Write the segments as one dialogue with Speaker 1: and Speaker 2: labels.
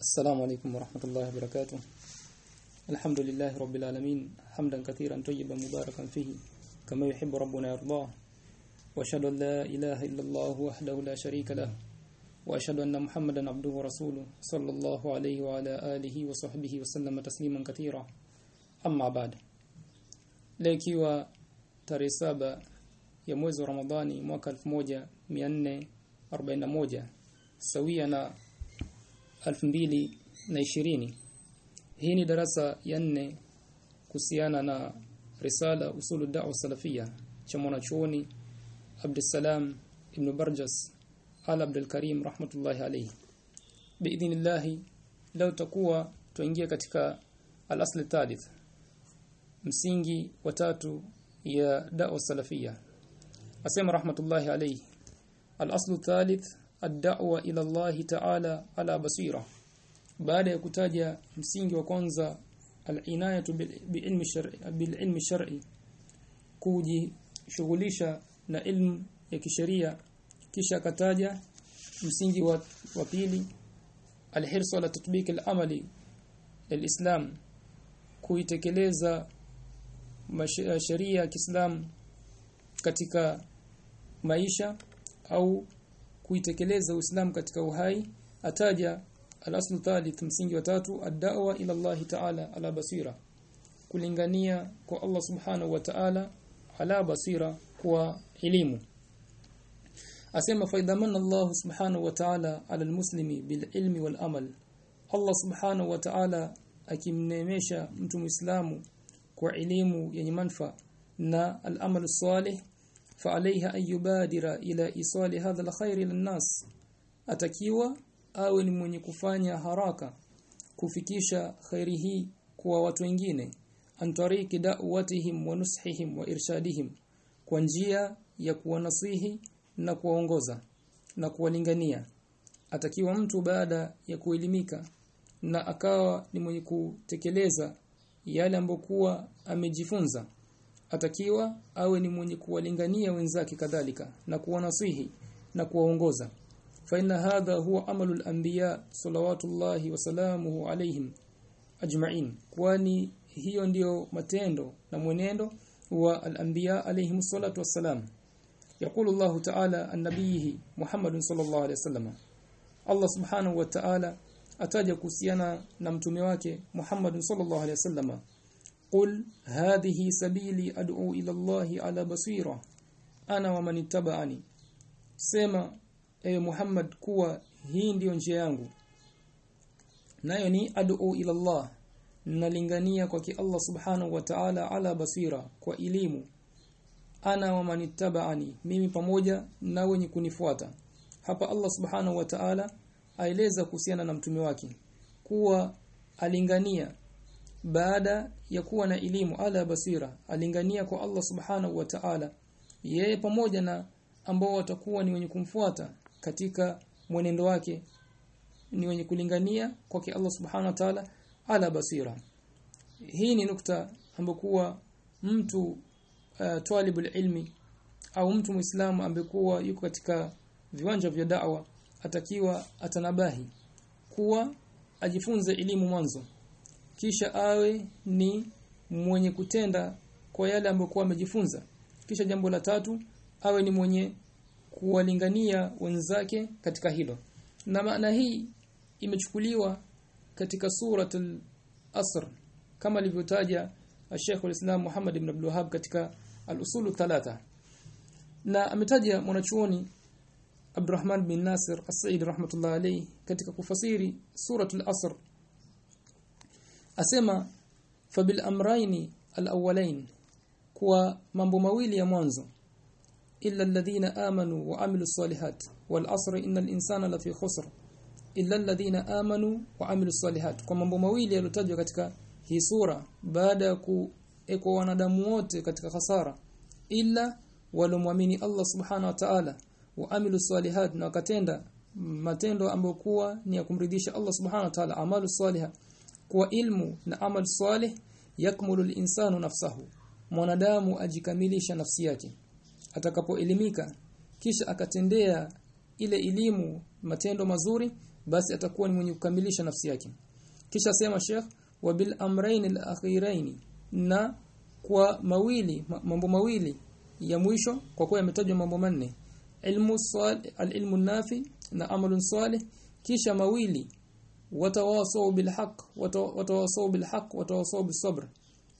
Speaker 1: السلام عليكم ورحمة الله وبركاته. الحمد لله رب العالمين حمدا كثيرا طيبا مباركا فيه كما يحب ربنا يرضاه. وأشهد أن لا إله إلا الله وحده لا شريك له وأشهد أن محمدا عبده ورسوله صلى الله عليه وعلى آله وصحبه وسلم تسليما كثيرا. أما بعد lekiwa tarehe saba ya mwezi wa Ramadhani mwaka 1441 sawia na 2020 hii ni darasa ya nne kuhusiana na risala usulu da'wa salafia cha mwanachuoni Abdussalam ibn Barjas Al Abdul Karim rahmatullahi alayhi. Biidhnillah leo takuwa tuingia katika al-asl thalith msingi wa tatu ya da'wa salafia asema rahmatullahi alayhi al-asl thalith ad-da'wa ila Allah ta'ala ala basira. Baada ya kutaja msingi wa kwanza al-inayatu bil-ilmi shar'i bil-ilmi shar'i kujishughulisha na ilmu ya kisheria kisha akataja msingi wa, wa pili al-hirsu ala tatbiq al-amali al-islam kuitekeleza sheria ya Kiislamu katika maisha au kuitekeleza Uislamu katika uhai ataja al-aslu thalith msingi wa tatu ad-da'wa ila Allah ta'ala ala basira. Kulingania kwa Allah subhanahu wa ta'ala ala basira kwa elimu. Asema faidhamana Allah subhanahu wa ta'ala ala al-muslimi bil ilmi wal amal. Allah subhanahu wa ta'ala akimnemesha mtu muislamu kwa elimu yenye manufaa na al-amal salih alayha an yubadira ila isali hadha للناس. atakiwa awe ni mwenye kufanya haraka kufikisha khairi hii kwa watu wengine antariki da'watihim wa nushihim wa irshadihim kwa njia ya kuwanasihi na kuwaongoza na kuwalingania atakiwa mtu baada ya kuelimika na akawa ni mwenye kutekeleza yale ambokuwa amejifunza atakiwa awe ni mwenye kuwalingania wenzake kadhalika na kuwanasihi na kuwaongoza fa inna hadha huwa amalu al-anbiya salawatullahi wa salamuhu alayhim ajma'in kwani hiyo ndiyo matendo na mwenendo wa al-anbiya alayhim salatu wassalam يقول الله تعالى عن نبيه محمد صلى الله عليه وسلم Allah subhanahu wa ta'ala ataja kuhusiana na mtume wake Muhammad sallallahu alaihi wasallam hadhihi sabili ad'u ila Allah ala basira. Ana wa man ittaba'ani. Sema ewe Muhammad kuwa hii ndiyo njia yangu. Nayo ni ad'u ila Allah. Nalingania kwa ki Allah subhanahu wa ta'ala ala basira kwa elimu. Ana wa man ittaba'ani. Mimi pamoja na wenye kunifuata. Hapa Allah subhanahu wa ta'ala aeleza kuhusiana na mtume wake. Kuwa alingania baada ya kuwa na elimu ala basira alingania kwa Allah subhanahu wa ta'ala yeye pamoja na ambao watakuwa ni wenye kumfuata katika mwenendo wake ni wenye kulingania kwake Allah subhanahu wa ta'ala ala basira. Hii ni nukta ambokuwa mtu uh, talibul ilmi au mtu muislamu ambekuwa yuko katika viwanja vya da'wa atakiwa atanabahi kuwa ajifunze elimu mwanzo kisha awe ni mwenye kutenda kwa yale ambayo amejifunza. Kisha jambo la tatu awe ni mwenye kuwalingania wenzake katika hilo. Na maana hii imechukuliwa katika suratul asr kama alivyotaja Sheikh al-Islam Muhammad ibn Abdul Wahhab katika al-usulu thalatha na ametaja mwanachuoni Abdurrahman bin Nasir As-Sa'id rahmatullah alayhi katika kufasiri suratul Asr asema fabil amraini al-awwalain kwa mambo mawili ya mwanzo. Illa alladhina amanu wa amilus salihat wal asr innal insana lafi khusr. Illa alladhina amanu wa amilus salihat kwa mambo mawili yalotajwa katika hii sura baada ya kuekwa wanadamu wote katika hasara illa walomwamini Allah subhanahu wa ta'ala waamilu salihat na wakatenda matendo ambayo kuwa ni ya kumridhisha Allah subhanahu wa ta'ala amalu salihah kwa ilmu na amal salih yakmulu al-insanu nafsahu. Mwanadamu ajikamilisha nafsi yake. Atakapoelimika kisha akatendea ile elimu matendo mazuri basi atakuwa ni mwenye kukamilisha nafsi yake. Kisha sema Sheikh wa bil amrayn al akhirain na kwa mawili mambo mawili ya mwisho kwa kuwa yametajwa mambo manne ilmu salih al-ilmu nafi na amalun salih kisha mawili watawasau bilhaq watawasau bilhaq watawasau bisabr.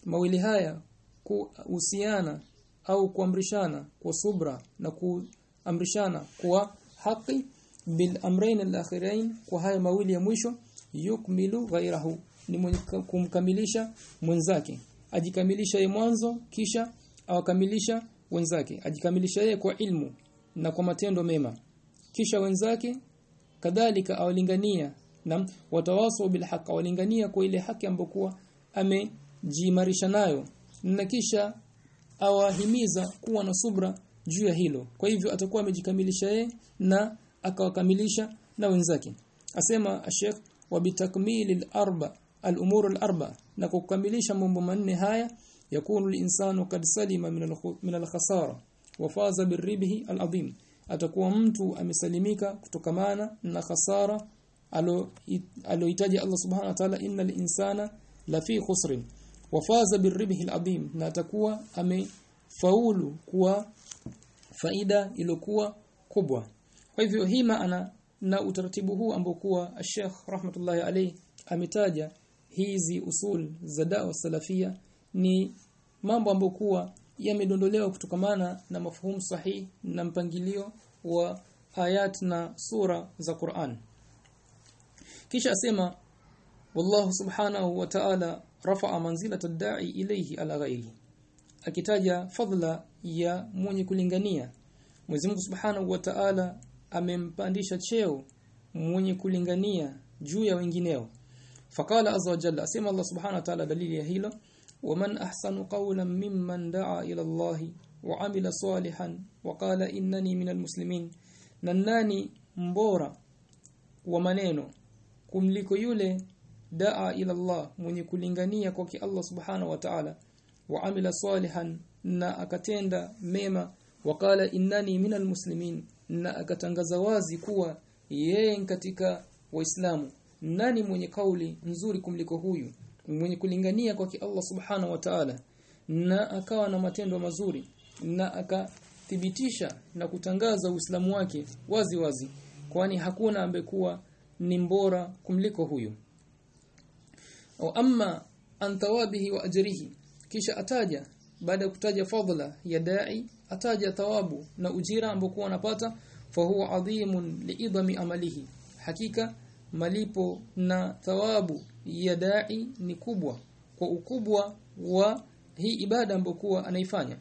Speaker 1: Mawili haya kuhusiana au kuamrishana kwa subra na kuamrishana kwa haki bil amrayn al-akhirain kwa haya mawili ya mwisho yukmilu ghairahu ni mwenye kumkamilisha mwenzake. Ajikamilisha yeye mwanzo kisha awakamilisha wenzake. Ajikamilisha yeye kwa ilmu na kwa matendo mema. Kisha wenzake kadhalika awalingania na watawaso bil haqq walingania kwa ile haki ambokuwa amejimarisha nayo. Na kisha awahimiza kuwa na subra juu ya hilo. Kwa hivyo atakuwa amejikamilisha yeye na akawakamilisha na wenzake. Asema Sheikh wa bitakmili al-arba al-umur al-arba na kukamilisha mambo manne haya yakunu al-insanu kad salima min al-khasara wa faza birribhi al-adhim atakuwa mtu amesalimika kutokamana na khasara aloitaja Allah subhanahu wa ta'ala innal insana lafi khusrin wafaza birribhi al-azim na atakuwa amefaulu kuwa faida iliyokuwa kubwa. Kwa hivyo hii maana na utaratibu huu ambao kuwa Sheikh rahmatullahi alayhi ametaja hizi usul za dawa salafia ni mambo ambayo kuwa yamedondolewa kutokamana na mafuhumu sahihi na mpangilio wa ayat na sura za Qur'an kisha asema wallahu subhanahu wa ta'ala rafa'a manzilata ad-da'i ilayhi ala ghairihi akitaja fadla ya mwenye kulingania Mwenyezi Mungu subhanahu wa ta'ala amempandisha cheo mwenye kulingania juu ya wengineo. Faqala azza wa jalla asema Allah subhanahu wa ta'ala dalili ya hilo waman ahsanu qawlan mimman da'a ila Allah wa amila salihan wa qala innani minal muslimin. Nani mbora wa maneno kumliko yule da'a ila Allah mwenye kulingania kwa Allah subhanahu wa ta'ala wa amila salihan na akatenda mema. Waqala innani minal muslimin na akatangaza wazi kuwa yeye katika waislamu. Nani mwenye kauli nzuri kumliko huyu? Mwenye kulingania kwa Allah subhanahu wa ta'ala na akawa na matendo mazuri na akathibitisha na kutangaza uislamu wake wazi wazi. Kwani hakuna ambekuwa ni mbora kumliko huyu. Au amma an thawabihi wa ajrihi. Kisha ataja baada ya kutaja fadla ya dai ataja thawabu na ujira ambokuwa anapata fa huwa adhimun liidami amalihi. Hakika malipo na thawabu ya dai ni kubwa kwa ukubwa wa hii ibada ambayo anaifanya.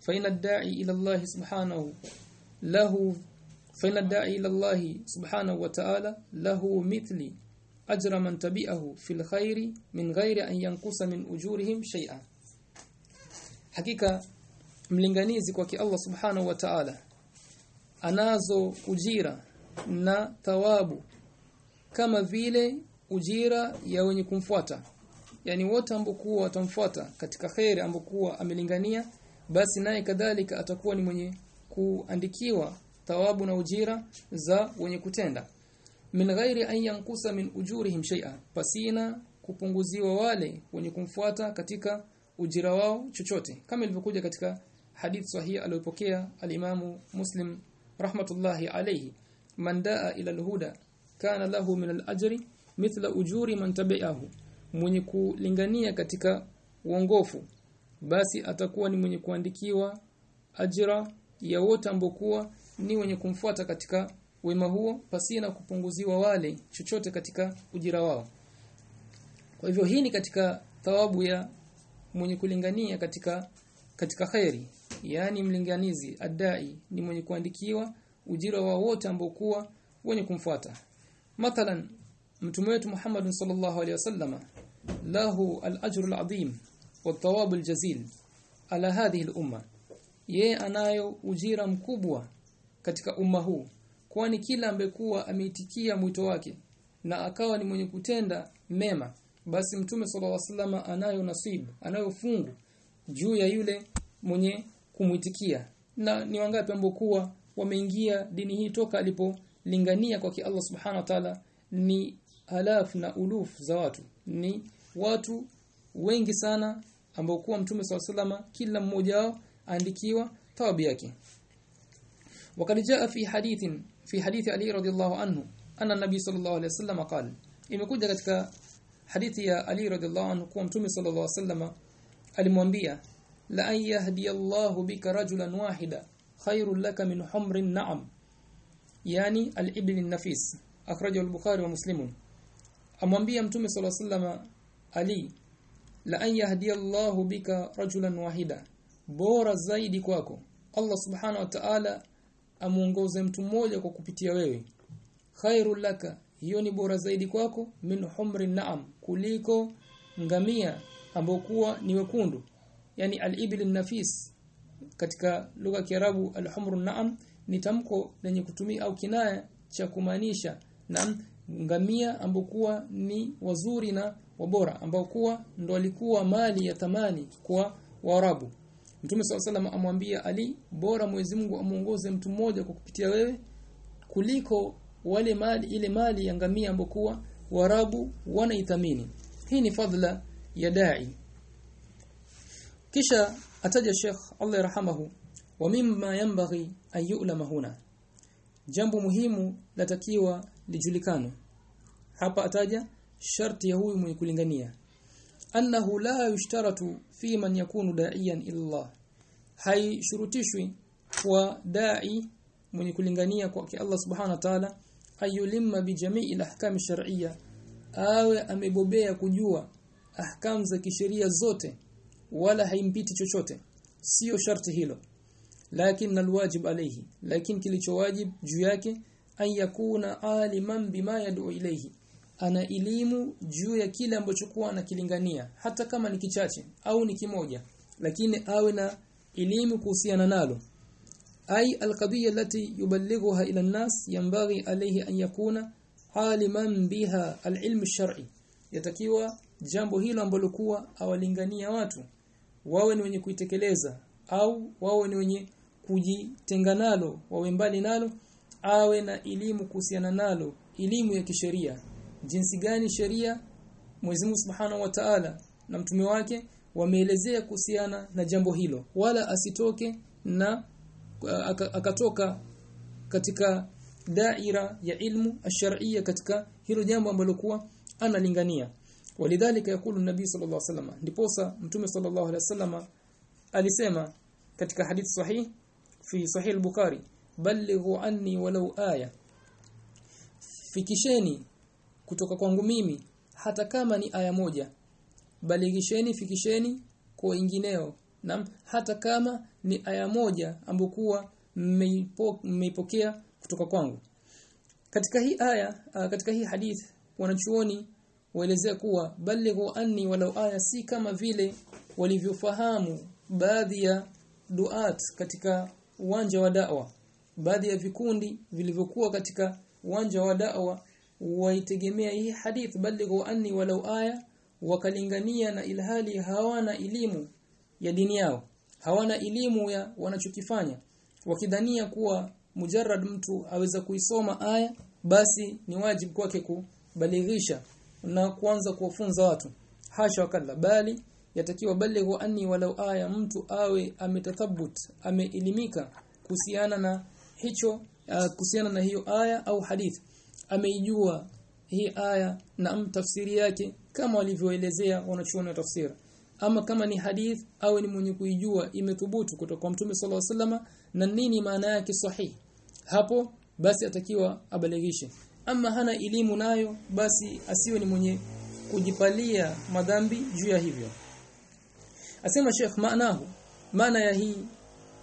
Speaker 1: Fa ina dai ila Allah subhanahu lahu fa ina dai ila Allah subhanahu wa ta'ala lahu mithli ajra man tabi'ahu fil khairi min ghairi an yankusa min ujurihim shay'an hakika mlinganizi kwa Allah subhanahu wa ta'ala anazo ujira na thawabu kama vile ujira ya wenye kumfuata. Yani wote ambokuwa watamfuata katika khairi ambokuwa amelingania basi naye kadhalika atakuwa ni mwenye kuandikiwa thawabu na ujira za wenye kutenda. Min ghairi an yankusa min ujurihim shay'a pasina kupunguziwa wale wenye kumfuata katika ujira wao chochote. Kama ilivyokuja katika hadith sahihi aliyopokea alimamu Muslim rahmatullahi alayhi. Man daa ila alhuda kana lahu min alajri mithla ujuri man tabi'ahu. Mwenye kulingania katika uongofu basi atakuwa ni mwenye kuandikiwa ajira ya wote ambokuwa ni wenye kumfuata katika wema huo pasina kupunguziwa wale chochote katika ujira wao. Kwa hivyo hii ni katika thawabu ya mwenye kulingania katika katika khairi yani mlinganizi adai ni mwenye kuandikiwa ujira wa wote ambao kuwa wenye kumfuata. Mathalan mtume wetu Muhammad sallallahu alaihi wasallama lahu al-ajru al-azim wa al-jazil ala hadhihi al-umma. Yeye anayo ujira mkubwa katika umma huu kwani kila ambekuwa ameitikia mwito wake na akawa ni mwenye kutenda mema basi mtume sallallahu alaihi wasallam anayo nasibu anayo fungu juu ya yule mwenye kumwitikia. Na ni wangapi ambao kuwa wameingia dini hii toka alipolingania kwa Allah subhanahu wa ta'ala? Ni alaf na uluf za watu. Ni watu wengi sana ambao kuwa mtume SAW kila mmoja wao andikiwa thawabu yake وقد جاء في حديث في حديث علي رضي الله عنه أن النبي صلى الله عليه وسلم قال إما كنت قدك حديث يا علي رضي الله عنه كون تومي صلى الله عليه وسلم المنبيا لأن يهدي الله بك رجلا واحدا خير لك من حمر النعم. يعني الإبل النفيس أخرجه البخاري ومسلم. المنبيا تومي صلى الله عليه وسلم علي لأن يهدي الله بك رجلا واحدا. بور زايد كواكو. الله سبحانه وتعالى amuongoze mtu mmoja kwa kupitia wewe. Khairul laka hiyo ni bora zaidi kwako min humri naam kuliko ngamia ambao kuwa ni wekundu. Yani al-ibil nafis katika lugha ya Kiarabu al-humru naam ni tamko lenye kutumia au kinaya cha kumaanisha naam ngamia ambao kuwa ni wazuri na wabora ambao kuwa ndo walikuwa mali ya thamani kwa Waarabu Mtume SAW amwambia Ali bora Mwenyezi Mungu amuongoze mtu mmoja kwa kupitia wewe kuliko wale mali ile mali ya ngamia ambokuwa warabu wanaithamini. Hii ni fadhila ya dai. Kisha ataja Sheikh Allah yarhamahu wa mimma yanbaghi an yu'lama huna. Jambo muhimu latakiwa lijulikane. hapa ataja sharti ya huyu mwenye kulingania. Annahu la yushtaratu fi man yakunu da'iyan ila Allah haishurutishwi kwa dai mwenye kulingania kwa Allah subhanahu wa ta'ala ayulimma bi jami'i al-ahkam shar'iyya awe amebobea kujua ahkam za kisheria zote wala haimpiti chochote. Sio sharti hilo. Lakini alwajib alayhi. Lakini kilichowajib juu yake ayakuna yakuna aliman bima yad'u ilayhi ana elimu juu ya kile ambacho kuwa anakilingania hata kama ni kichache au ni kimoja lakini awe na elimu kuhusiana nalo. Ai alqabiya allati yuballighuha ila an-nas yanbaghi alayhi an yakuna aliman biha alilm ash-shar'i. Yatakiwa jambo hilo ambalo kuwa awalingania watu wawe ni wenye kuitekeleza au wawe ni wenye kujitenga nalo wawe mbali nalo awe na elimu kuhusiana nalo elimu ya kisheria jinsi gani sheria Mwenyezi Mungu Subhanahu wa Ta'ala na mtume wake wameelezea kuhusiana na jambo hilo. Wala asitoke na akatoka katika daira ya ilmu ash-shar'iyya katika hilo jambo ambalo kuwa analingania. Walidhalika yakulu nabii sallallahu alaihi wasallam ndiposa mtume sallallahu alaihi wasallam alisema katika hadith sahih fi sahih al-bukhari ballighu anni walau aya. Fikisheni kutoka kwangu mimi hata kama ni aya moja. Baligisheni fikisheni kwa wengineo na hata kama ni aya moja ambokuwa mmeipokea kutoka kwangu. Katika hii aya uh, katika hii hadith wanachuoni waelezea kuwa balighu anni walau aya si kama vile walivyofahamu baadhi ya duat katika uwanja wa da'wa. Baadhi ya vikundi vilivyokuwa katika uwanja wa da'wa waitegemea hii hadith balighu anni walau aya wakalingania na ilhali hawana elimu ya dini yao hawana elimu ya wanachokifanya. Wakidhania kuwa mujarrad mtu aweza kuisoma aya basi ni wajibu kwake kubalighisha na kuanza kuwafunza watu. Hasha wakalla bali yatakiwa balighu anni walau aya mtu awe ametathabut ameelimika kuhusiana na hicho uh, kuhusiana na hiyo aya au hadith ameijua hii aya na tafsiri yake kama walivyoelezea wanachuoni wa tafsiri ama kama ni hadith au ni mwenye kuijua imethubutu kutoka kwa Mtume صلى الله عليه na nini maana yake sahihi hapo basi atakiwa abalighishe ama hana elimu nayo basi asiwe ni mwenye kujipalia madhambi juu ya hivyo asema Sheikh maanahu maana ya hii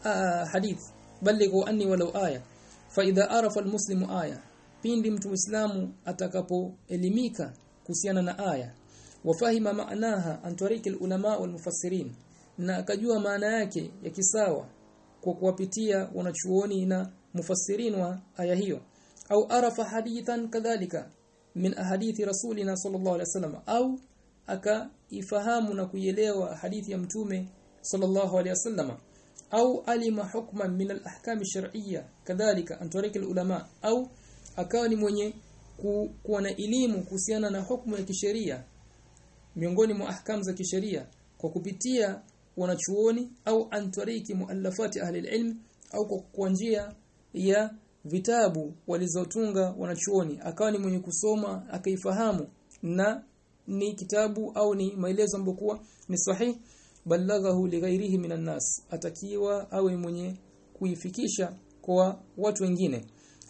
Speaker 1: uh, hadith balighu anni walau aya fa idha arafa almuslimu aya pindi mtu muislamu atakapoelimika kuhusiana na aya. Wafahima maanaha antariki ulama wal mufassirin na akajua maana yake ya kisawa kwa kuwapitia wanachuoni na mufassirin wa aya hiyo. Au arafa hadithan kadhalika min ahadithi rasulina sallallahu alaihi wasallam au akaifahamu na kuielewa hadithi ya mtume sallallahu alaihi wasallam. Au alima hukman min al-ahkam ash-shar'iyya kadhalika an ulama au akawa ni mwenye ku, kuwa na elimu kuhusiana na hukumu ya kisheria miongoni mwa ahkamu za kisheria kwa kupitia wanachuoni au antariki muallafati ahli ilm au kwa, njia ya vitabu walizotunga wanachuoni. Akawa ni mwenye kusoma akaifahamu na ni kitabu au ni maelezo ambokuwa ni sahihi balaghahu lighairihi minan nas atakiwa awe mwenye kuifikisha kwa watu wengine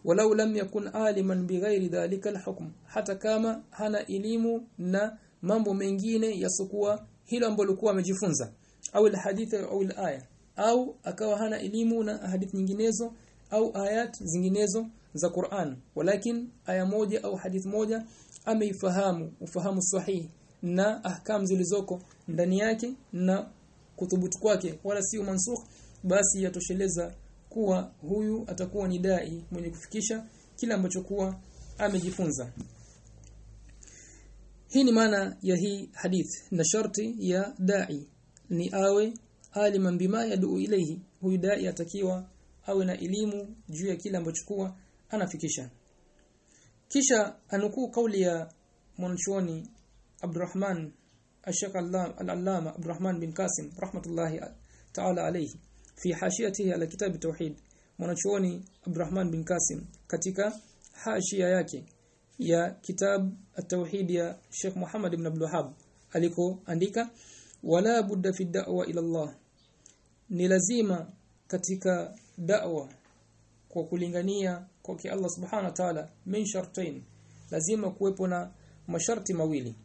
Speaker 1: walau lam yakun aliman bighairi dhalika alhukm. Hata kama hana elimu na mambo mengine yasokuwa hilo ambalo alikuwa amejifunza au alhadith au alaya au akawa hana elimu na hadith nyinginezo au ayat zinginezo za Qur'an. Walakin aya moja au hadith moja ameifahamu ufahamu sahihi na ahkam zilizoko ndani yake na kuthubutu kwake wala sio mansukh basi yatosheleza kuwa huyu atakuwa ni dai mwenye kufikisha kila ambacho kuwa amejifunza. Hii ni maana ya hii hadith na sharti ya dai ni awe aliman bima yad'u ilayhi huyu dai atakiwa awe na elimu juu ya kila ambacho kuwa anafikisha. Kisha anukuu kauli ya mwanachuoni Abdurrahman Ashaq al-Allama Abdurrahman bin Qasim rahmatullahi ta'ala alayhi fi hashiyatihi ala kitab tauhid mwanachuoni Abdurrahman bin Qasim katika hashia yake ya kitab at-tauhid ya Sheikh Muhammad ibn Abdul Wahhab alikoandika wala budda fi da'wa ila Allah. Ni lazima katika da'wa kwa kulingania kwa Allah subhanahu wa ta'ala min shartain lazima kuwepo na masharti mawili.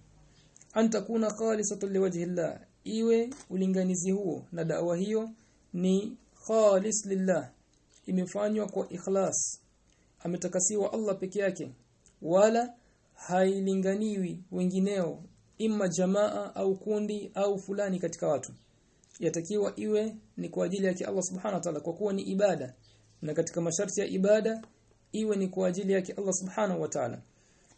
Speaker 1: Antakuna khalisatan liwajhi Allah iwe ulinganizi huo na da'wa hiyo ni khalis lillah. Imefanywa kwa ikhlas. Ametakasiwa Allah peke yake. Wala hailinganiwi wengineo imma jamaa au kundi au fulani katika watu. Yatakiwa iwe ni kwa ajili yake Allah subhanahu wa ta'ala kwa kuwa ni ibada. Na katika masharti ya ibada iwe ni kwa ajili yake Allah subhanahu wa ta'ala.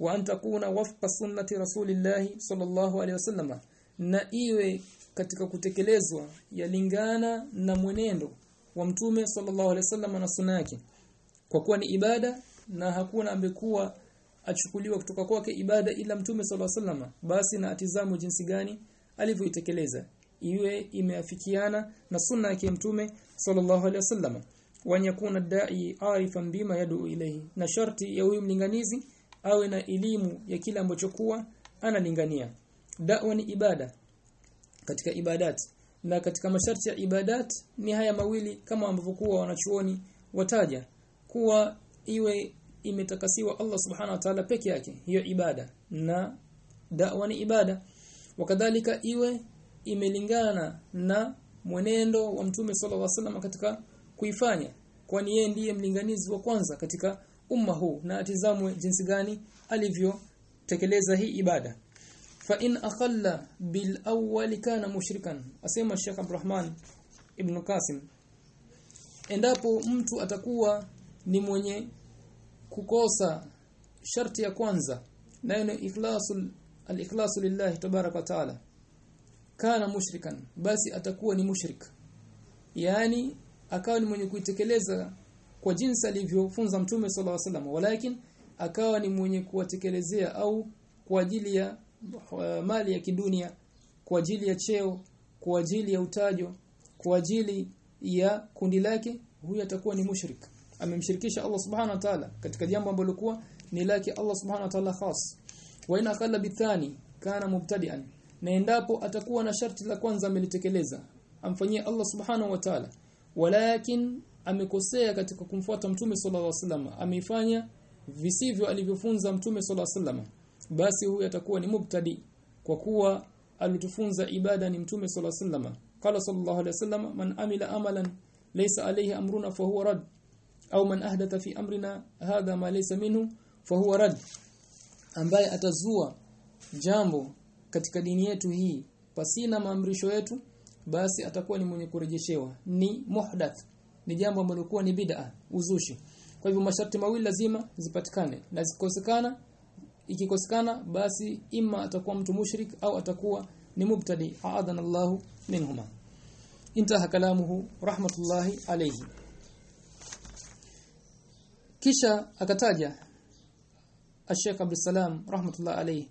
Speaker 1: Wa an takuna wafqa sunnati rasulillahi sallallahu alaihi wasallam na iwe katika kutekelezwa yalingana na mwenendo wa mtume sallallahu alaihi wasallam na sunna yake. Kwa kuwa ni ibada na hakuna ambekuwa achukuliwa kutoka kwake ibada ila mtume sallallahu alaihi wasallam basi na atizamu jinsi gani alivyoitekeleza iwe imeafikiana na sunna yake mtume sallallahu alaihi wasallam. Wanyakuna dai arifan bima yadu ilayhi na sharti ya huyu mlinganizi awe na elimu ya kila ambacho kuwa analingania. Da'wa ni ibada katika ibadat. Na katika masharti ya ibadat ni haya mawili kama ambavyo kuwa wanachuoni wataja. Kuwa iwe imetakasiwa Allah subhanahu wa ta'ala peke yake hiyo ibada. Na da'wa ni ibada. Wakadhalika iwe imelingana na mwenendo wa mtume sallallahu alaihi wasallam katika kuifanya. Kwani yeye ndiye mlinganizi wa kwanza katika umma huu. Na atizamwe jinsi gani alivyotekeleza hii ibada fa in akhalla bil awwal kana mushrikan asema Sheikh Abdurrahman ibn Qasim endapo mtu atakuwa ni mwenye kukosa sharti ya kwanza nayo ni ikhlasul al-ikhlasu tabaraka wa taala kana mushrikan basi atakuwa ni mushrik. Yani akawa ni mwenye kuitekeleza kwa jinsi alivyofunza mtume sallallahu alaihi wasallam walakin akawa ni mwenye kuwatekelezea au kwa ajili ya mali ya kidunia kwa ajili ya cheo kwa ajili ya utajo kwa ajili ya kundi lake huyu atakuwa ni mushrik. Amemshirikisha Allah subhanahu wa ta'ala katika jambo ambalo kuwa ni lake Allah subhanahu wa ta'ala khas. Wa ina qalla bithani kana mubtadi'an na endapo atakuwa na sharti la kwanza amelitekeleza amfanyie Allah subhanahu wa ta'ala. Walakin amekosea katika kumfuata mtume sallallahu alaihi wasallam ameifanya visivyo alivyofunza mtume sallallahu alaihi wasallam basi huyu atakuwa ni mubtadi kwa kuwa alitufunza ibada ni mtume sallallahu alaihi wasallam. Qala sallallahu alaihi wasallam man amila amalan laysa alayhi amruna fa huwa rad au man ahdatha fi amrina hadha ma laysa minhu fa huwa rad. Ambaye atazua jambo katika dini yetu hii pasina maamrisho yetu basi atakuwa ni mwenye kurejeshewa ni muhdath ni jambo ambalo ni bid'a uzushi. Kwa hivyo masharti mawili lazima zipatikane na zikosekana ikikosekana basi ima atakuwa mtu mushrik au atakuwa ni mubtadi. Aadana Allahu minhuma. Intaha kalamuhu rahmatullahi alayhi. Kisha akataja Sheikh Abdul Salam rahmatullahi alayhi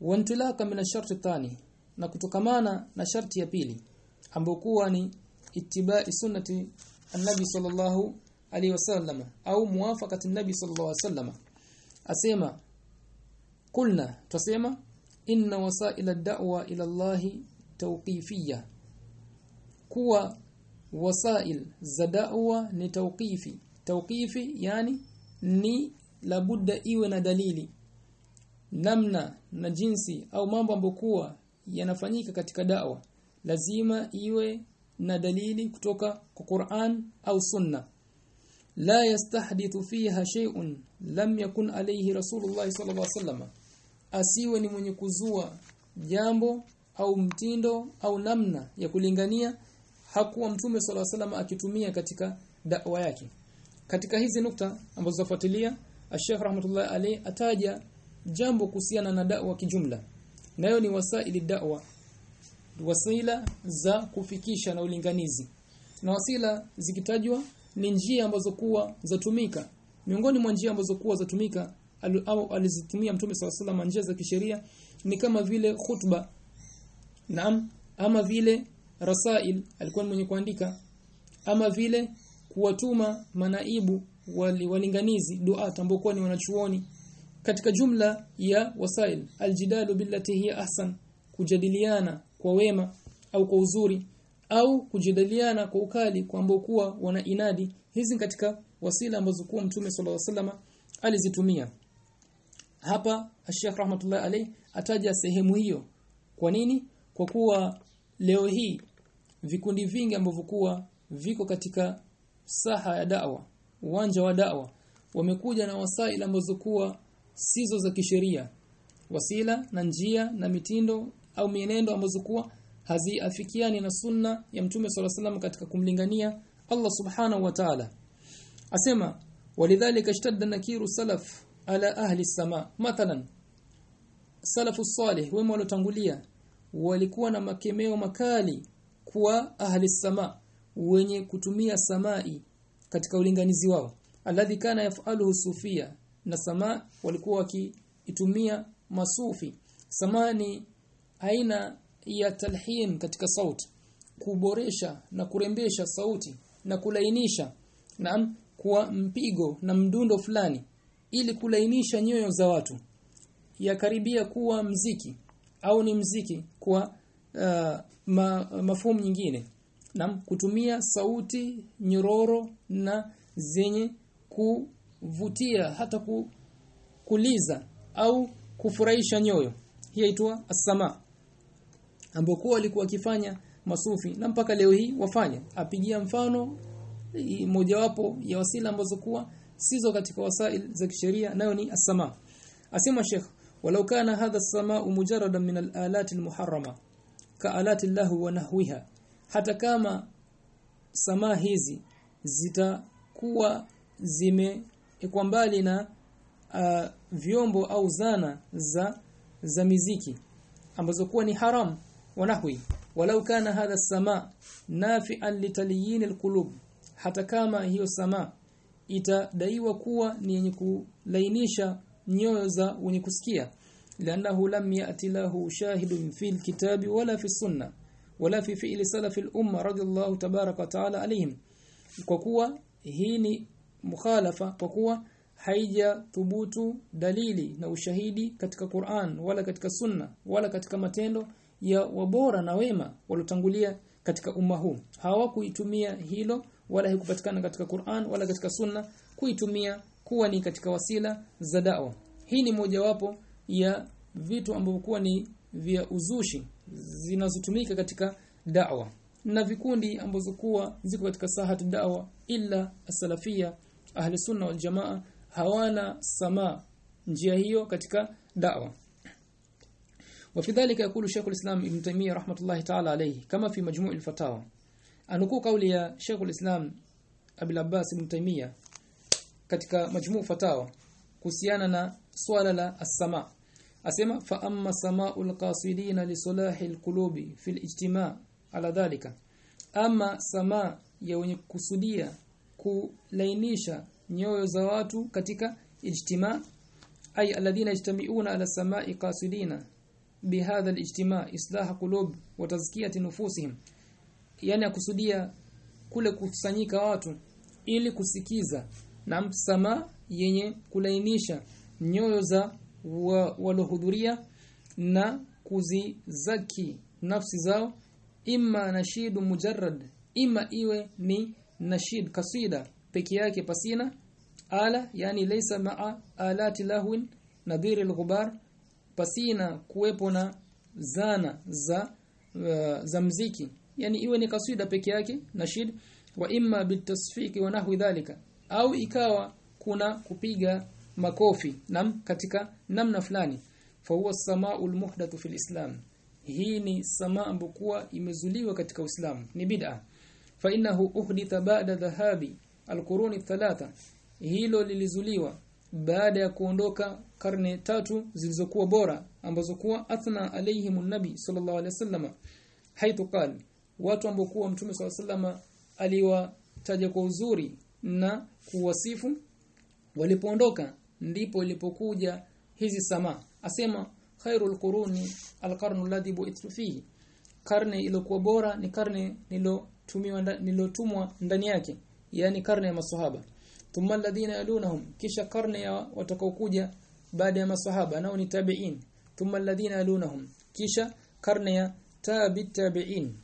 Speaker 1: wantilaka min ash-shart thani na kutokamana na sharti ya pili ambayo kuwa ni ittiba'i sunnati an-nabi sallallahu alayhi wasallam au muwafaqati an-nabi sallallahu alayhi wasallam. Asema kulna tasema inna wasaila ad-da'wa ila Allah tawqifiyya. Kuwa wasail za da'wa ni tawqifi. Tawqifi yani ni labudda iwe na dalili. Namna na jinsi au mambo ambokuwa yanafanyika katika da'wa. Lazima iwe na dalili kutoka kwa Qur'an au Sunna. La yastahdithu fiha shay'un lam yakun alayhi Rasulullah sallallahu alaihi wasallam asiwe ni mwenye kuzua jambo au mtindo au namna ya kulingania hakuwa mtume sala salam akitumia katika da'wa yake. Katika hizi nukta ambazo zafuatilia Sheikh rahmatullah alayhi ataja jambo kuhusiana na da'wa kijumla. Nayo ni wasaili da'wa wasila za kufikisha na ulinganizi. Na wasila zikitajwa ni njia ambazo kuwa zatumika. Miongoni mwa njia ambazo kuwa zatumika au alizitumia mtume SAW njia za kisheria ni kama vile khutba. Naam. Ama vile rasail alikuwa mwenye kuandika. Ama vile kuwatuma manaibu wali, walinganizi dua tambokuwa ni wanachuoni. Katika jumla ya wasail aljidalu billati hiya ahsan kujadiliana kwa wema au kwa uzuri au kujadiliana kwa ukali kwa ambao kuwa wana inadi. Hizi katika wasila ambazo kuwa mtume sallallahu alaihi wasallam alizitumia hapa Sheikh rahmatullahi alayhi ataja sehemu hiyo. Kwa nini? Kwa kuwa leo hii vikundi vingi ambavyo kuwa viko katika saha ya da'wa uwanja wa da'wa wamekuja na wasaili ambazo kuwa sizo za kisheria. Wasila na njia na mitindo au mienendo ambazo kuwa haziafikiani na sunna ya mtume swalla salam katika kumlingania Allah subhanahu wa ta'ala. Asema walidhalika ishtadda nakiru salaf ala ahli sama. Mathalan salafu salih wema walotangulia walikuwa na makemeo makali kwa ahli sama wenye kutumia samai katika ulinganizi wao. Alladhi kana yafaluhu sufia na sama walikuwa wakitumia masufi. Sama ni aina ya talhin katika sauti kuboresha na kurembesha sauti na kulainisha na kuwa mpigo na mdundo fulani ili kulainisha nyoyo za watu. Yakaribia kuwa mziki au ni mziki kwa uh, ma, mafumu nyingine. Na kutumia sauti nyororo na zenye kuvutia hata ku, kuliza au kufurahisha nyoyo. Hii inaitwa asama ambokuwa walikuwa wakifanya masufi na mpaka leo hii wafanya. Apigia mfano mojawapo ya wasila ambazo kuwa sizo katika wasail za kisheria nayo ni asama asema Sheikh walau kana hadha as-samaa mujaradan min al-alat al-muharrama ka alati lahu wa nahwiha. Hata kama samaa hizi zitakuwa zime kwa mbali na uh, vyombo au zana za za miziki ambazo kuwa ni haram wanahwi walau kana hadha sama nafi'an litaliyin alqulub hata kama hiyo sama itadaiwa kuwa ni yenye kulainisha nyoyo za wenye kusikia لانه لم ياتي له شاهد في الكتاب ولا في السنه ولا في فعل سلف الامه رضي الله تبارك وتعالى عليهم kwa kuwa hii ni mukhalafa kwa kuwa haija thubutu dalili na ushahidi katika Qur'an wala katika sunna wala katika matendo ya wabora na wema waliotangulia katika umma huu hawakuitumia hilo wala haikupatikana katika Qur'an wala katika sunna kuitumia kuwa ni katika wasila za da'wa hii ni mojawapo ya vitu ambavyo kuwa ni vya uzushi zinazotumika katika da'wa na vikundi ambazo kuwa ziko katika sahat da'wa illa as-salafia ahli sunna wal jamaa hawana sama njia hiyo katika da'wa وفي ذلك يقول شيخ الإسلام ابن تيمية رحمة الله تعالى عليه كما في مجموع الفتاوى anukuu kauli ya Sheikh ulislam Abdul Abbas ibn Taymiyyah katika majmuu fatawa kuhusiana na swala la as-sama. Asema fa amma samaul qasidina li salahil qulubi fil ijtima ala dhalika. Amma sama ya wenye kusudia kulainisha nyoyo za watu katika ijtima ay alladhina yajtami'una ala samai qasidina bihadha al-ijtima islaha qulub wa tazkiyat nufusihim yani akusudia kule kusanyika watu ili kusikiza na msama yenye kulainisha nyoyo za wa, walohudhuria na kuzizaki nafsi zao. Imma nashidu mujarrad imma iwe ni nashid kasida peke yake pasina. Ala yani laysa maa alati lahwin nadhir al-ghubar pasina kuwepo na zana za uh, za mziki yani iwe ni kaswida peke yake nashid wa imma bitasfiki wa nahwi dhalika. Au ikawa kuna kupiga makofi nam katika namna fulani. Fa huwa samaul muhdathu fil islam. Hii ni samaa ambokuwa imezuliwa katika Uislamu. Ni bid'a. Fa innahu uhditha ba'da dhahabi alquruni thalatha. Hilo lilizuliwa baada ya kuondoka karne tatu zilizokuwa bora ambazo kuwa athna alayhim nabi sallallahu alayhi wasallam. Haitu qal watu ambao kwa mtume swalla sallama aliwataja kwa uzuri na kuwasifu walipoondoka ndipo ilipokuja hizi sama asema khairul quruni alqarnu alladhi bu'ithu fihi. Karne iliyokuwa bora ni karne nilotumiwa nilotumwa ndani yake yani karne ya maswahaba. Thumma alladhina yalunhum kisha karne ya watakaokuja baada ya maswahaba nao ni tabi'in. Thumma alladhina yalunhum kisha karne ya tabi tabi'in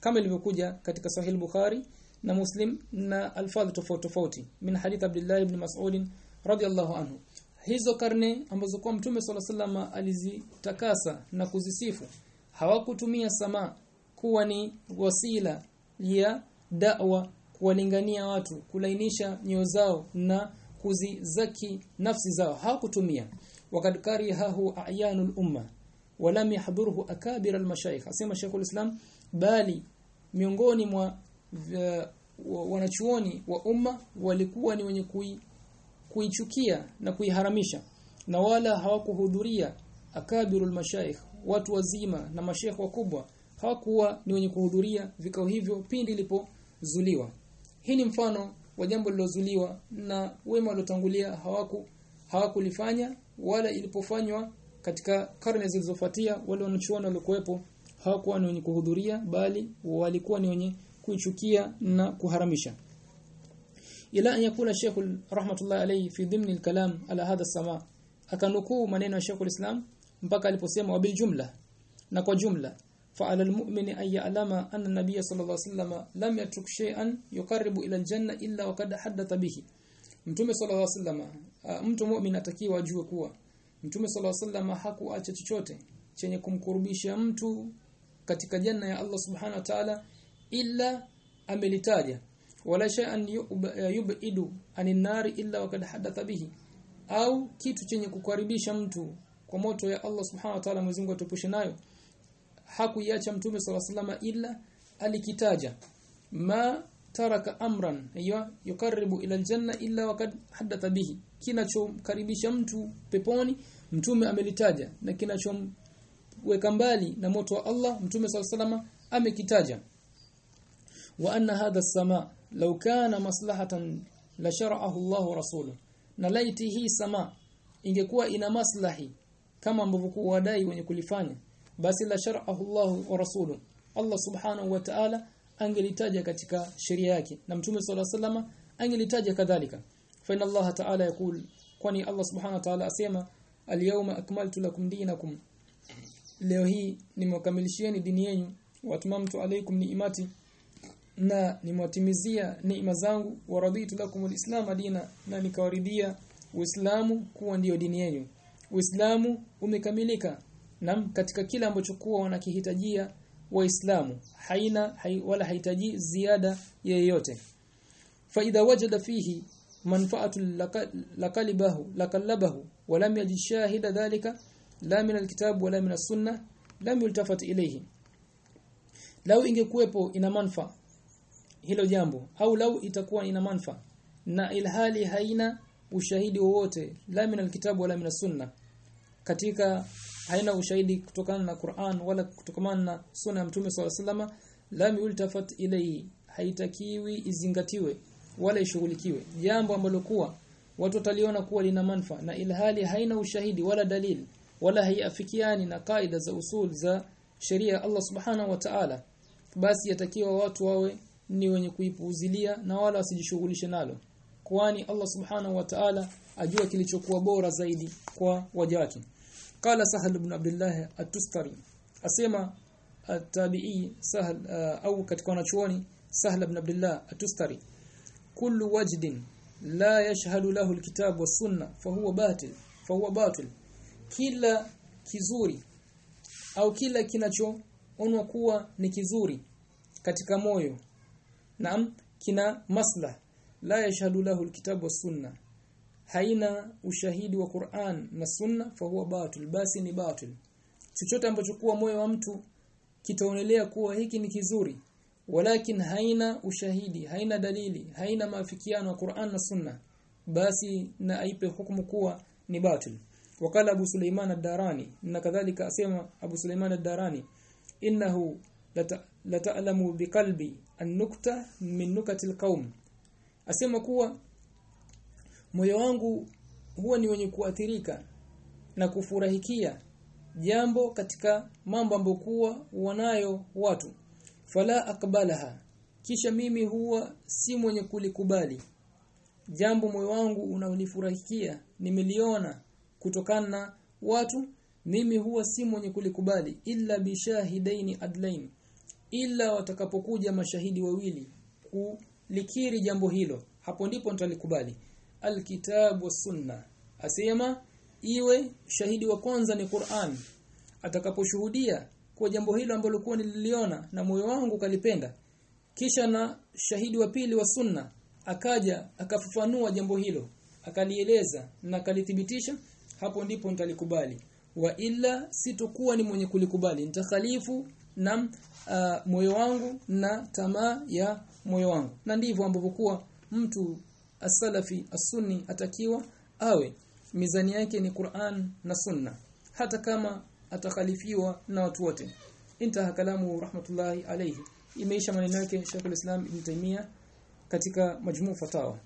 Speaker 1: kama ilivyokuja katika sahih bukhari na muslim na alfadhi tofauti tofauti. Min hadith abdullah ibn mas'ud radiyallahu anhu. Hizo karne ambazo kwa mtume sala salama alizitakasa na kuzisifu hawakutumia sama kuwa ni wasila ya da'wa kuwalingania watu kulainisha nyoyo zao na kuzizaki nafsi zao. Hawakutumia. Wakad karihahu a'yanul umma walam yahdhuruhu akabir almashayikh asema shaykh alislam bali miongoni mwa wanachuoni wa umma walikuwa ni wenye kui kuichukia na kuiharamisha na wala hawakuhudhuria akabirul mashaikh watu wazima na mashaikh wakubwa hawakuwa ni wenye kuhudhuria vikao hivyo pindi ilipozuliwa. Hii ni mfano wa jambo lilozuliwa na wema waliotangulia hawaku hawakulifanya wala ilipofanywa katika karne zilizofuatia wale wanachuoni waliokuwepo hawakuwa ni wenye kuhudhuria bali walikuwa ni wenye kuichukia na kuharamisha ila an yakula Sheikh rahmatullah alayhi fi dhimni al-kalam ala hadha sama akanukuu maneno ya Sheikh islam mpaka aliposema wabil jumla na kwa jumla فعلى المؤمن أن يعلم أن النبي صلى الله عليه وسلم لم يترك شيئا يقرب إلى الجنة إلا وقد حدث به Mtume صلى الله عليه وسلم mtu muumini atakiwa ajue kuwa Mtume sala sallam hakuacha chochote chenye kumkurubisha mtu katika janna ya Allah subhanahu wa ta'ala illa amelitaja. Wala shay'an yub'idu anin nari illa waqad hadatha bihi. Au kitu chenye kukaribisha mtu kwa moto ya Allah subhanahu wa ta'ala Mwenyezi atupushe nayo hakuiacha mtume sala salama illa alikitaja. Ma taraka amran yukarribu ila aljanna illa waqad hadatha bihi kinachomkaribisha mtu peponi mtume amelitaja. Na kinachomweka mbali na moto wa Allah mtume sala salama amekitaja. Wa anna hadha as-sama law kana maslahatan la shar'ahu Allah rasuluhu. Na laiti hii sama ingekuwa ina maslahi kama ambavyo wadai wenye kulifanya basi la shar'ahu Allah wa rasuluhu. Allah subhanahu wa ta'ala angelitaja katika sheria yake. Na mtume sallallahu alaihi wasallam angelitaja kadhalika fa inna Allah ta'ala yakul kwani Allah subhanahu wa ta'ala asema al-yawma akmaltu lakum dinakum. Leo hii nimewakamilishieni dini yenu wa atmamtu alaykum ni'mati na nimwatimizia neema zangu wa raditu lakum alislam dina na nikawaridia uislamu kuwa ndiyo dini yenu. Uislamu umekamilika na katika kila ambacho kuwa wanakihitajia waislamu haina hai, wala hahitaji ziada yeyote. Fa idha wajada fihi manfaatu lakalibahu lakallabahu wa lam dhalika la min alkitab wala min as-sunnah lam yultafat ilayhi. Lau ingekuwepo ina manfa hilo jambo au lau itakuwa ina manfa na ilhali haina ushahidi wowote la min alkitab wala min as-sunnah katika haina ushahidi kutokana na Qur'an wala kutokana na sunna ya Mtume SAW lam yultafat ilayhi haitakiwi izingatiwe wala ishughulikiwe. Jambo ambalo kuwa watu wataliona kuwa lina manfa na ilhali haina ushahidi wala dalili wala haiafikiani na kaida za usul za sheria Allah subhanahu wa ta'ala basi yatakiwa watu wawe ni wenye kuipuuzilia na wala wasijishughulishe nalo. Kwani Allah subhanahu wa ta'ala ajua kilichokuwa bora zaidi kwa waja wake. Qala sahal ibn abdullah at-tustari asema at-tabi'i sahal uh, au katika wanachuoni sahal ibn abdullah at-tustari kullu wajdin la yashhadu lahu alkitab wa was-sunnah fahuwa batil fahuwa batil. Kila kizuri au kila kinachoonwa kuwa ni kizuri katika moyo naam kina maslah. La yashhadu lahu alkitab was-sunna haina ushahidi wa Qur'an na sunna fahuwa batil basi ni batil. Chochote ambacho kuwa moyo wa mtu kitaonelea kuwa hiki ni kizuri walakin haina ushahidi haina dalili haina maafikiano ya Qur'an na sunna basi na aipe hukumu kuwa ni batil. Wakala Abu Suleiman ad-Darani na kadhalika asema Abu Suleiman ad-Darani innahu la ta'lamu biqalbi an-nukta min nukati al-qaum asema kuwa moyo wangu huwa ni wenye kuathirika na kufurahikia jambo katika mambo ambayo kuwa wanayo watu fala akbalaha kisha mimi huwa si mwenye kulikubali. Jambo moyo wangu unaolifurahikia nimeliona kutokana na watu mimi huwa si mwenye kulikubali illa bishahidaini adlain illa watakapokuja mashahidi wawili kulikiri jambo hilo. Hapo ndipo nitalikubali. Alkitabu sunna asema iwe shahidi wa kwanza ni Qur'an atakaposhuhudia kwa jambo hilo ambalo kwa nililiona na moyo wangu kalipenda kisha na shahidi wa pili wa sunna akaja akafafanua jambo hilo akalieleza na kalithibitisha hapo ndipo nitalikubali. Wa ila sitokuwa ni mwenye kulikubali. Nitakhalifu na uh, moyo wangu na tamaa ya moyo wangu. Na ndivyo ambavyo kuwa mtu as-salafi as-sunni atakiwa awe. Mizani yake ni Qur'an na Sunna. Hata kama atakhalifiwa na watu wote intaha kalamu rahmatullahi alayhi imeisha maneno yake Sheikh al-Islam Ibn Taymiyyah katika majmuu fatawa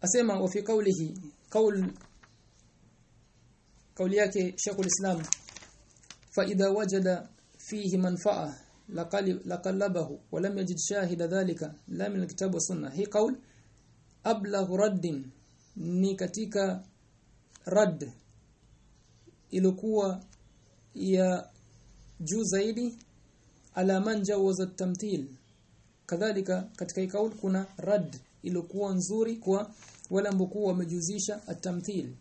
Speaker 1: asema wa fi qawlihi qawl kauli yake Sheikh al-Islam fa idha wajada fihi manfa'a laqalabahu wa lam yajid shahida dhalika la min alkitab wa sunna hi qawl ablagh radd ni katika rad ilikuwa ya juu zaidi ala man jawaza tamthil. Kadhalika katika kauli kuna rad ilikuwa nzuri kwa wale ambao wamejuzisha atamthil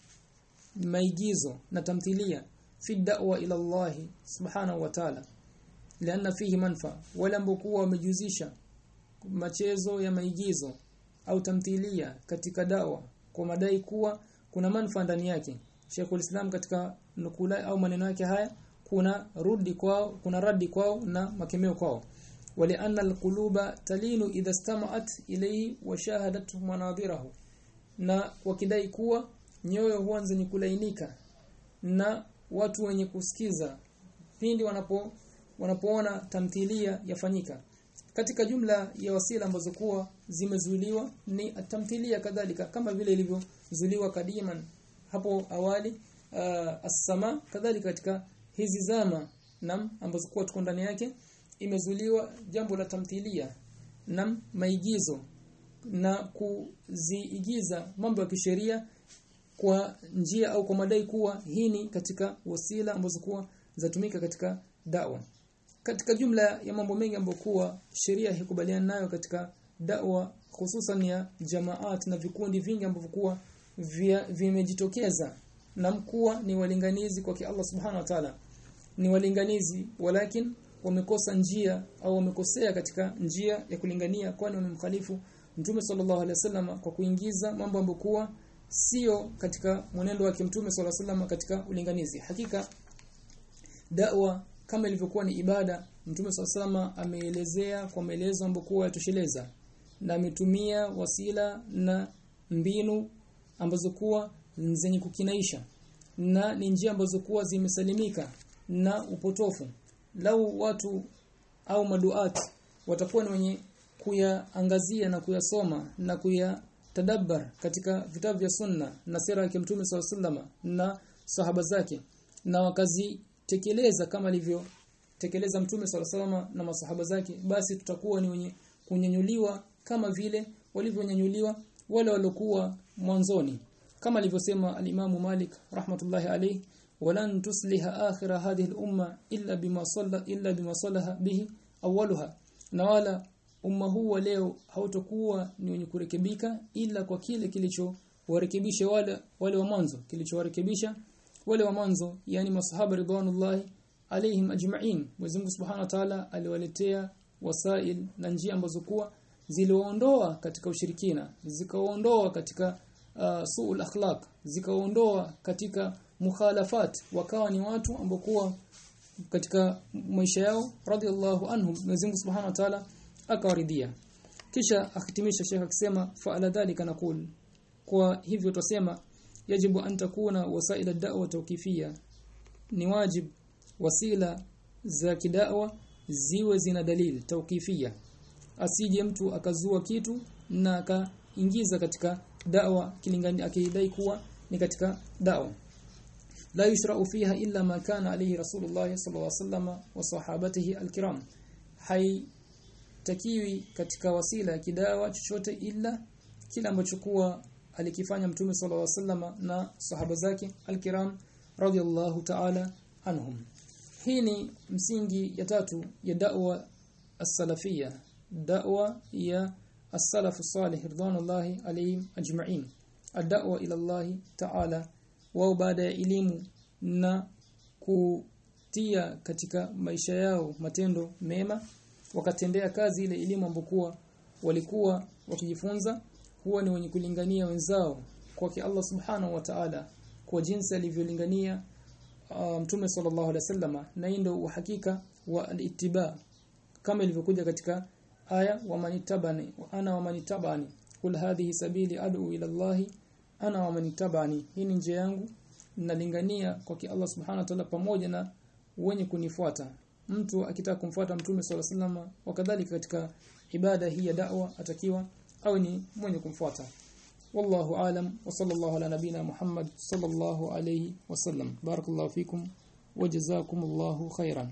Speaker 1: maigizo na tamthilia fi da'wa ila Allah subhanahu wa ta'ala. Lianna fihi manfa wale ambao wamejuzisha machezo ya maigizo au tamthilia katika dawa kwa madai kuwa kuna manfa ndani yake Sheikhul Islam katika nukula au maneno yake haya kuna rudi kwao kuna radi kwao na makemeo kwao. Walianna alquluba talinu idha stama'at ilayhi wa shahadat manadhirahu. Na wakidai kuwa nyoyo huanza ni kulainika na watu wenye kusikiza pindi wanapo wanapoona tamthilia yafanyika. Katika jumla ya wasila ambazo kuwa zimezuiliwa ni atamthilia kadhalika kama vile ilivyozuiliwa kadiman hapo awali uh, as-sama kadhalika katika hizi zama nam ambazo kwa tuko ndani yake imezuliwa jambo la tamthilia nam maigizo na kuziigiza mambo ya kisheria kwa njia au kwa madai kuwa hii ni katika wasila ambazo kuwa zatumika katika dawa. Katika jumla ya mambo mengi ambayo kuwa sheria haikubaliana nayo katika dawa hususan ya jamaat na vikundi vingi ambavyo kuwa vimejitokeza. Na mkuwa ni walinganizi kwa Allah subhanahu wa ta'ala. Ni walinganizi walakin wamekosa njia au wamekosea katika njia ya kulingania kwani wamemkhalifu Mtume sallallahu alaihi wasallam kwa kuingiza mambo ambayo kuwa sio katika mwenendo wa Mtume sallallahu alaihi wasallam katika ulinganizi. Hakika da'wa kama ilivyokuwa ni ibada Mtume sallallahu alaihi ameelezea kwa maelezo ambokuwa yatosheleza. Na ametumia wasila na mbinu ambazo kuwa zenye kukinaisha na ni njia ambazo kuwa zimesalimika na upotofu. Lau watu au maduat watakuwa ni wenye kuyaangazia na kuyasoma na kuyatadabbar katika vitabu vya sunna na sera ya Mtume SAW na sahaba zake na wakazitekeleza kama alivyo tekeleza Mtume SAW na masahaba zake basi tutakuwa ni wenye kunyanyuliwa kama vile walivyonyanyuliwa wale waliokuwa mwanzoni. Kama alivyosema alimamu Malik rahmatullahi alayhi walan tusliha akhira hadhihi al-umma illa bima salla illa bima salaha bihi awwaluha. Na wala umma huu leo hautakuwa ni wenye kurekebika ila kwa kile kilicho warekebisha wale wale wa mwanzo. Kilichowarekebisha wale wa mwanzo yani masahaba ridwanullahi alaihim ajma'in. Mwenyezi Mungu Subhanahu wa Ta'ala aliwaletea wasail na njia ambazo kuwa zilioondoa katika ushirikina zikaondoa katika uh, suul akhlaq zikaondoa katika mukhalafat wakawa ni watu ambao katika maisha yao radhiallahu anhum Mwenyezi Subhanahu wa Ta'ala akawaridhia. Kisha akitimisha Sheikh akisema fa ala dhalika naqul kwa hivyo tusema yajibu an takuna wasaila da'wa tawqifia ni wajib wasila za kidawa ziwe zina dalil tawqifia asije mtu akazua kitu na akaingiza katika dawa kilingani akidai kuwa ni katika dawa. La yushra'u fiha illa ma kana alayhi rasulullah sallallahu alaihi wasallam wa sahabatihi alkiram. Hai takiwi katika wasila ya kidawa chochote ila kila ambacho kuwa alikifanya mtume sallallahu alaihi wasallam na sahaba zake alkiram radiyallahu ta'ala anhum. Hii ni msingi ya tatu ya da'wa as-salafiyya da'wa ya as-salaf salih ridwanullahi alayhim ajma'in. Ad-da'wa ila Allah ta'ala. Wao baada ya elimu na kutia katika maisha yao matendo mema wakatendea kazi ile elimu ambokuwa walikuwa wakijifunza huwa ni wenye kulingania wenzao kwa Allah subhanahu wa ta'ala kwa jinsi alivyolingania uh, mtume sallallahu alaihi wasallam na ndio uhakika wa al-ittiba kama ilivyokuja katika aya wamanitabani wa ana wamanitabani kul hadhihi sabili ad'u ila Allah ana wamanitabani hii ni njia yangu nalingania kwa Allah subhanahu wa ta'ala pamoja na wenye kunifuata. Mtu akitaka kumfuata mtume swalla alaihi wakadhalika katika ibada hii ya da'wa atakiwa au ni mwenye kumfuata. Wallahu alam wa sallallahu ala nabina muhammad sallallahu alayhi wasallam. Barakallahu fikum wa jazakumullahu khairan